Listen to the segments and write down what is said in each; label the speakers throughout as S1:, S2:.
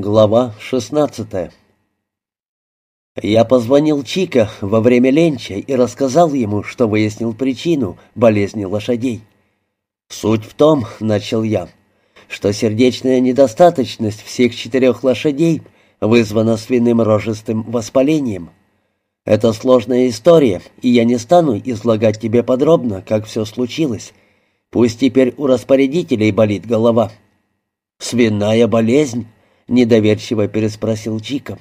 S1: Глава 16 Я позвонил Чика во время ленча и рассказал ему, что выяснил причину болезни лошадей. «Суть в том, — начал я, — что сердечная недостаточность всех четырех лошадей вызвана свиным рожистым воспалением. Это сложная история, и я не стану излагать тебе подробно, как все случилось. Пусть теперь у распорядителей болит голова». «Свиная болезнь?» Недоверчиво переспросил Чика.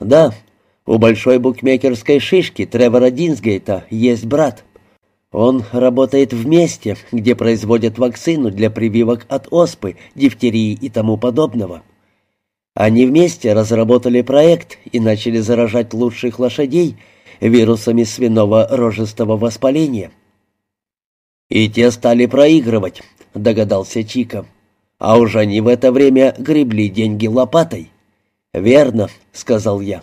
S1: «Да, у большой букмекерской шишки Тревора Динсгейта есть брат. Он работает в месте, где производят вакцину для прививок от оспы, дифтерии и тому подобного. Они вместе разработали проект и начали заражать лучших лошадей вирусами свиного рожистого воспаления. «И те стали проигрывать», — догадался Чика. А уж они в это время гребли деньги лопатой. «Верно», — сказал я.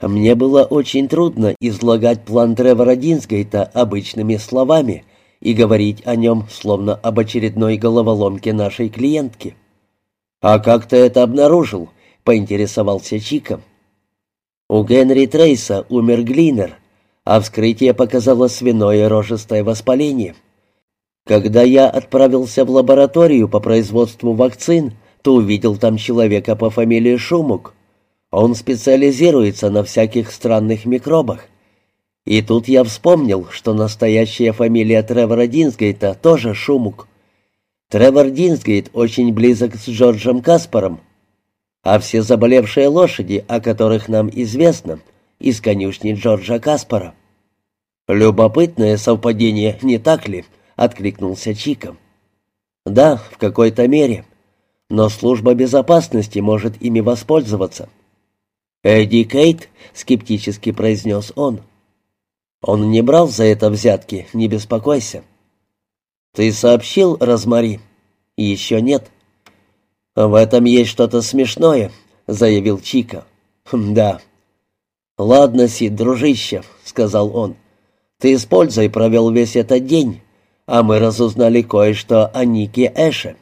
S1: Мне было очень трудно излагать план Тревора Динсгейта обычными словами и говорить о нем, словно об очередной головоломке нашей клиентки. «А как ты это обнаружил?» — поинтересовался Чика. У Генри Трейса умер Глинер, а вскрытие показало свиное рожистое воспаление — когда я отправился в лабораторию по производству вакцин, то увидел там человека по фамилии Шумук. Он специализируется на всяких странных микробах. И тут я вспомнил, что настоящая фамилия Тревора Динсгейта тоже Шумук. Тревор Динсгейт очень близок с Джорджем Каспаром, а все заболевшие лошади, о которых нам известно, из конюшни Джорджа Каспара. Любопытное совпадение, не так ли?» Откликнулся Чика. «Да, в какой-то мере. Но служба безопасности может ими воспользоваться». «Эдди Кейт», — скептически произнес он. «Он не брал за это взятки, не беспокойся». «Ты сообщил Розмари?» «Еще нет». «В этом есть что-то смешное», — заявил Чика. «Хм, «Да». «Ладно, Сид, дружище», — сказал он. «Ты с пользой провел весь этот день, а мы разузнали кое-что о Нике Эше».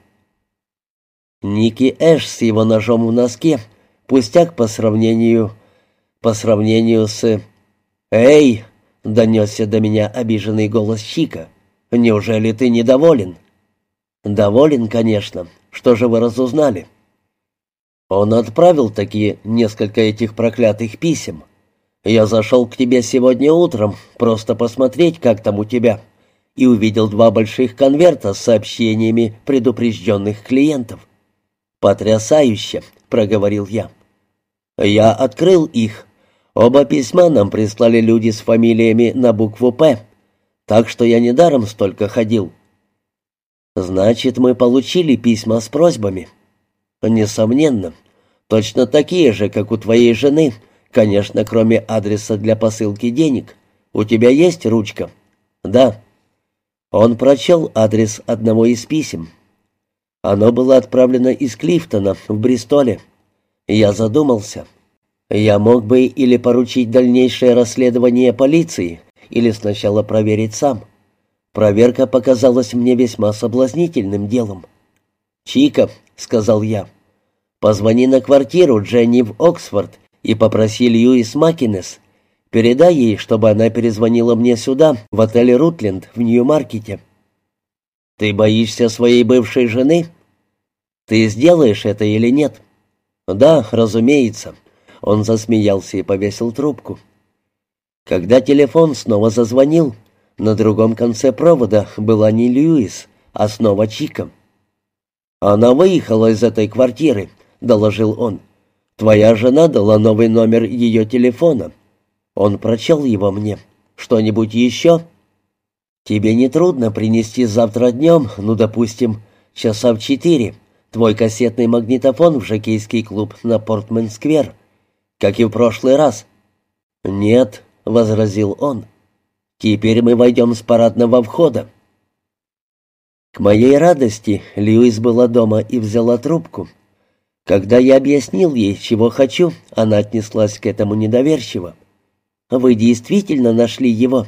S1: Ники Эш с его ножом в носке, пустяк по сравнению... по сравнению с... «Эй!» — донесся до меня обиженный голос Чика. «Неужели ты недоволен?» «Доволен, конечно. Что же вы разузнали?» Он отправил такие несколько этих проклятых писем. Я зашел к тебе сегодня утром, просто посмотреть, как там у тебя и увидел два больших конверта с сообщениями предупрежденных клиентов. «Потрясающе!» — проговорил я. Я открыл их. Оба письма нам прислали люди с фамилиями на букву «П», так что я недаром столько ходил. Значит, мы получили письма с просьбами. Несомненно. Точно такие же, как у твоей жены, конечно, кроме адреса для посылки денег. У тебя есть ручка? Да. Он прочел адрес одного из писем. Оно было отправлено из Клифтона в Бристоле. Я задумался. Я мог бы или поручить дальнейшее расследование полиции, или сначала проверить сам. Проверка показалась мне весьма соблазнительным делом. «Чика», — сказал я, — «позвони на квартиру Дженни в Оксфорд и попроси Льюис Макинес Передай ей, чтобы она перезвонила мне сюда, в отель «Рутленд» в Нью-Маркете». «Ты боишься своей бывшей жены?» «Ты сделаешь это или нет?» «Да, разумеется». Он засмеялся и повесил трубку. Когда телефон снова зазвонил, на другом конце провода была не Льюис, а снова Чика. «Она выехала из этой квартиры», — доложил он. «Твоя жена дала новый номер ее телефона. Он прочел его мне. «Что-нибудь еще?» «Тебе не трудно принести завтра днем, ну, допустим, часа в четыре, твой кассетный магнитофон в жокейский клуб на Портмен-сквер, как и в прошлый раз?» «Нет», — возразил он. «Теперь мы войдем с парадного входа». К моей радости Льюис была дома и взяла трубку. Когда я объяснил ей, чего хочу, она отнеслась к этому недоверчиво. Вы действительно нашли его?»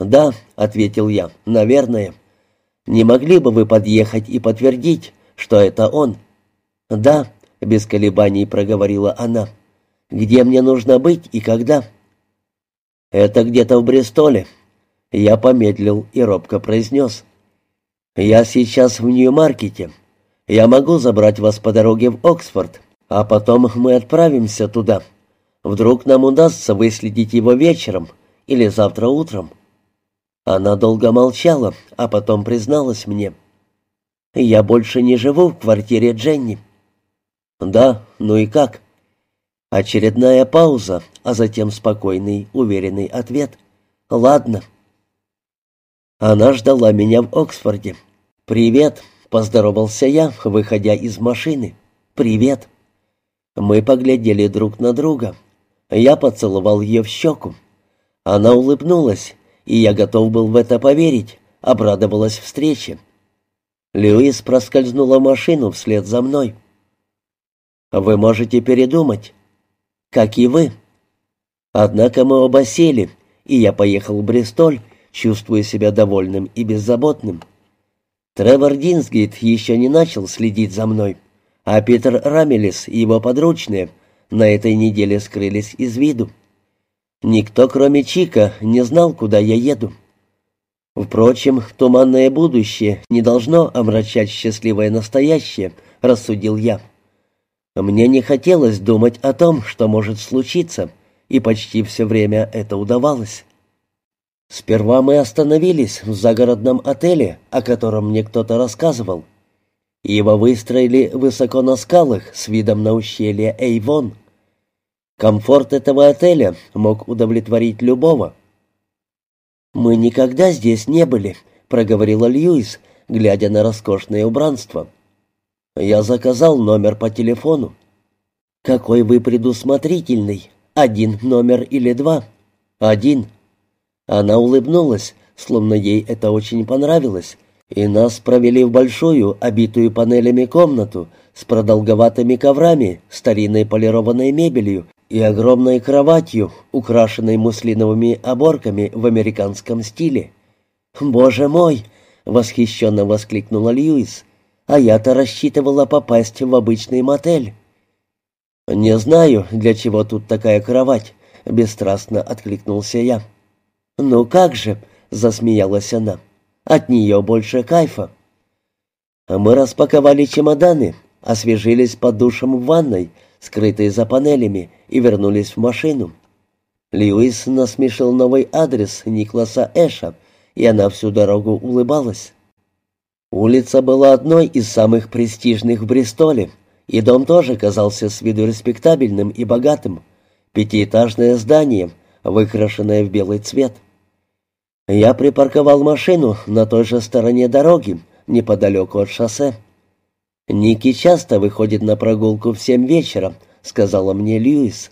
S1: «Да», — ответил я, — «наверное». «Не могли бы вы подъехать и подтвердить, что это он?» «Да», — без колебаний проговорила она. «Где мне нужно быть и когда?» «Это где-то в Бристоле». Я помедлил и робко произнес. «Я сейчас в Нью-Маркете. Я могу забрать вас по дороге в Оксфорд, а потом мы отправимся туда. Вдруг нам удастся выследить его вечером или завтра утром». Она долго молчала, а потом призналась мне. «Я больше не живу в квартире Дженни». «Да, ну и как?» Очередная пауза, а затем спокойный, уверенный ответ. «Ладно». Она ждала меня в Оксфорде. «Привет», — поздоровался я, выходя из машины. «Привет». Мы поглядели друг на друга. Я поцеловал ее в щеку. Она улыбнулась, и я готов был в это поверить, обрадовалась встрече. Льюис проскользнула машину вслед за мной. «Вы можете передумать, как и вы». Однако мы оба сели, и я поехал в Бристоль, чувствуя себя довольным и беззаботным. Тревор Динсгейт еще не начал следить за мной, а Питер Рамелис и его подручные на этой неделе скрылись из виду. Никто, кроме Чика, не знал, куда я еду. Впрочем, туманное будущее не должно омрачать счастливое настоящее, рассудил я. Мне не хотелось думать о том, что может случиться, и почти все время это удавалось. Сперва мы остановились в загородном отеле, о котором мне кто-то рассказывал. Его выстроили высоко на скалах с видом на ущелье Эйвон — Комфорт этого отеля мог удовлетворить любого. «Мы никогда здесь не были», — проговорила Льюис, глядя на роскошное убранство. «Я заказал номер по телефону». «Какой вы предусмотрительный! Один номер или два?» «Один». Она улыбнулась, словно ей это очень понравилось, и нас провели в большую, обитую панелями комнату с продолговатыми коврами, старинной полированной мебелью и огромной кроватью, украшенной муслиновыми оборками в американском стиле. «Боже мой!» — восхищенно воскликнула Льюис. «А я-то рассчитывала попасть в обычный мотель». «Не знаю, для чего тут такая кровать», — бесстрастно откликнулся я. «Ну как же», — засмеялась она, — «от нее больше кайфа». Мы распаковали чемоданы, освежились под душем в ванной, скрытые за панелями, и вернулись в машину. Льюис насмешил новый адрес Никласа Эша, и она всю дорогу улыбалась. Улица была одной из самых престижных в Бристоле, и дом тоже казался с виду респектабельным и богатым. Пятиэтажное здание, выкрашенное в белый цвет. Я припарковал машину на той же стороне дороги, неподалеку от шоссе. «Ники часто выходит на прогулку в семь вечера», — сказала мне Льюис.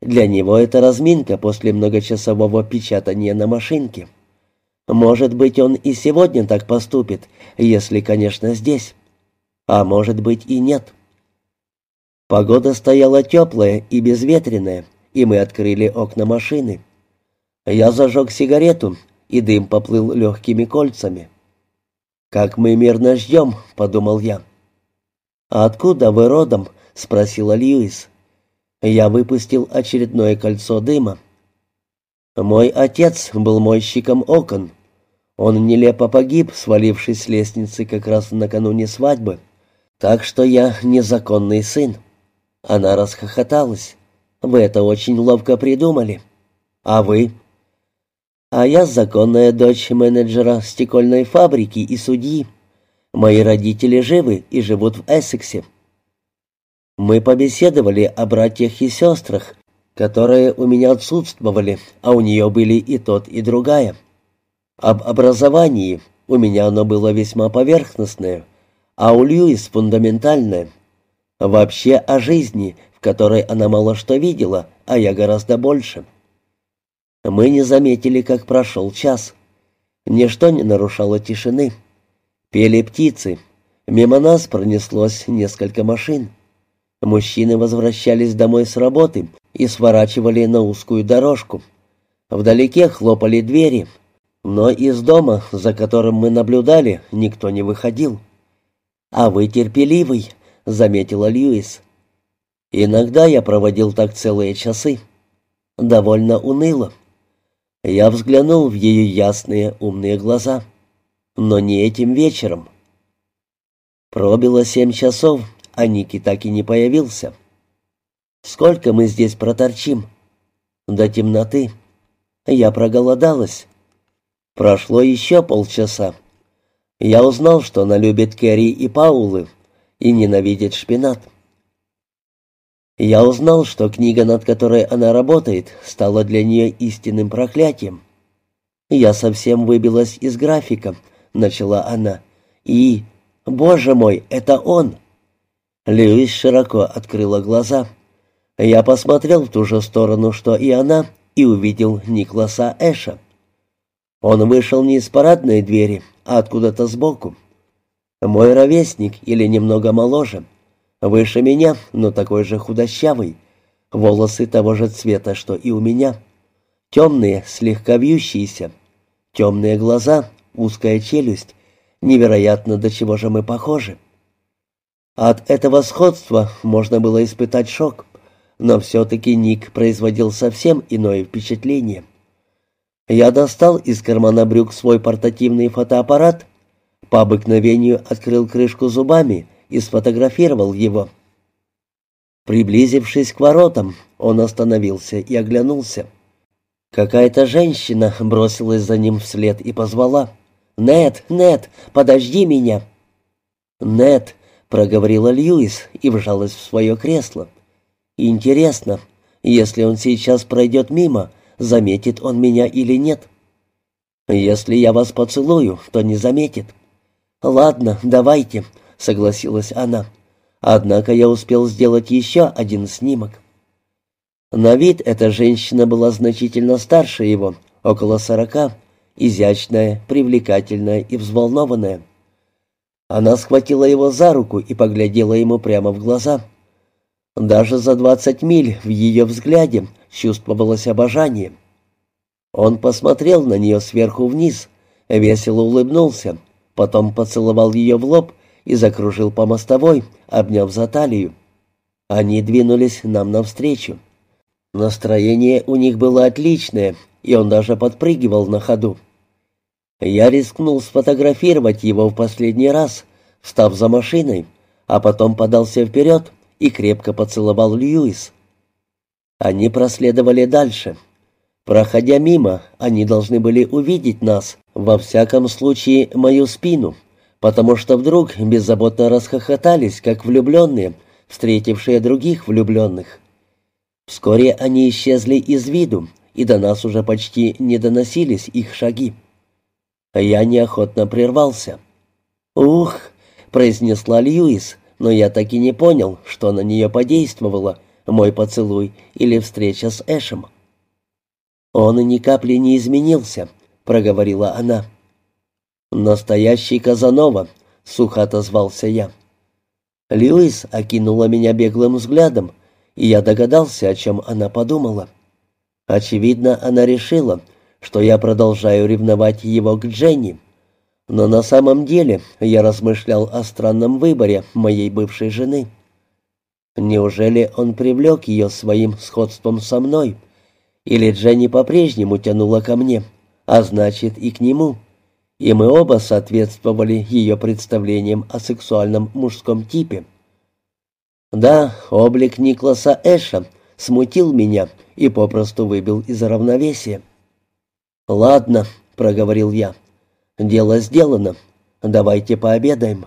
S1: «Для него это разминка после многочасового печатания на машинке. Может быть, он и сегодня так поступит, если, конечно, здесь. А может быть и нет». Погода стояла теплая и безветренная, и мы открыли окна машины. Я зажег сигарету, и дым поплыл легкими кольцами. «Как мы мирно ждем», — подумал я. «А откуда вы родом?» — спросила Льюис. Я выпустил очередное кольцо дыма. Мой отец был мойщиком окон. Он нелепо погиб, свалившись с лестницы как раз накануне свадьбы. Так что я незаконный сын. Она расхохоталась. Вы это очень ловко придумали. А вы? А я законная дочь менеджера стекольной фабрики и судьи. Мои родители живы и живут в Эссексе. Мы побеседовали о братьях и сестрах, которые у меня отсутствовали, а у нее были и тот, и другая. Об образовании у меня оно было весьма поверхностное, а у Льюис фундаментальное. Вообще о жизни, в которой она мало что видела, а я гораздо больше. Мы не заметили, как прошел час. Ничто не нарушало тишины. Пели птицы. Мимо нас пронеслось несколько машин. Мужчины возвращались домой с работы и сворачивали на узкую дорожку. Вдалеке хлопали двери, но из дома, за которым мы наблюдали, никто не выходил. «А вы терпеливый», — заметила Льюис. Иногда я проводил так целые часы. Довольно уныло. Я взглянул в ее ясные умные глаза. Но не этим вечером. Пробило семь часов, а Ники так и не появился. Сколько мы здесь проторчим? До темноты. Я проголодалась. Прошло еще полчаса. Я узнал, что она любит Кэрри и Паулы и ненавидит шпинат. Я узнал, что книга, над которой она работает, стала для нее истинным проклятием. Я совсем выбилась из графика, начала она. И, боже мой, это он. Льюис широко открыла глаза. Я посмотрел в ту же сторону, что и она, и увидел Никласа Эша. Он вышел не из парадной двери, а откуда-то сбоку. Мой ровесник или немного моложе. Выше меня, но такой же худощавый. Волосы того же цвета, что и у меня. Темные, слегка вьющиеся. Темные глаза, узкая челюсть. Невероятно, до чего же мы похожи. От этого сходства можно было испытать шок, но все-таки Ник производил совсем иное впечатление. Я достал из кармана брюк свой портативный фотоаппарат, по обыкновению открыл крышку зубами и сфотографировал его. Приблизившись к воротам, он остановился и оглянулся. Какая-то женщина бросилась за ним вслед и позвала. «Нет, Нет, подожди меня!» «Нет», — проговорила Льюис и вжалась в свое кресло. «Интересно, если он сейчас пройдет мимо, заметит он меня или нет. Если я вас поцелую, то не заметит. Ладно, давайте, согласилась она. Однако я успел сделать еще один снимок. На вид эта женщина была значительно старше его, около сорока, изящная, привлекательная и взволнованная. Она схватила его за руку и поглядела ему прямо в глаза. Даже за двадцать миль в ее взгляде чувствовалось обожание. Он посмотрел на нее сверху вниз, весело улыбнулся, потом поцеловал ее в лоб и закружил по мостовой, обняв за талию. Они двинулись нам навстречу. Настроение у них было отличное, и он даже подпрыгивал на ходу. Я рискнул сфотографировать его в последний раз, встав за машиной, а потом подался вперед и крепко поцеловал Льюис. Они проследовали дальше. Проходя мимо, они должны были увидеть нас, во всяком случае, мою спину, потому что вдруг беззаботно расхохотались, как влюбленные, встретившие других влюбленных. Вскоре они исчезли из виду, и до нас уже почти не доносились их шаги. Я неохотно прервался. «Ух!» — произнесла Льюис, но я так и не понял, что на нее подействовало, мой поцелуй или встреча с Эшем. «Он ни капли не изменился», — проговорила она. «Настоящий Казанова», — сухо отозвался я. Льюис окинула меня беглым взглядом, и я догадался, о чем она подумала. Очевидно, она решила, что я продолжаю ревновать его к Дженни. Но на самом деле я размышлял о странном выборе моей бывшей жены. Неужели он привлек ее своим сходством со мной? Или Дженни по-прежнему тянула ко мне, а значит и к нему? И мы оба соответствовали ее представлениям о сексуальном мужском типе. Да, облик Никласа Эша смутил меня и попросту выбил из равновесия. «Ладно», — проговорил я, — «дело сделано. Давайте пообедаем».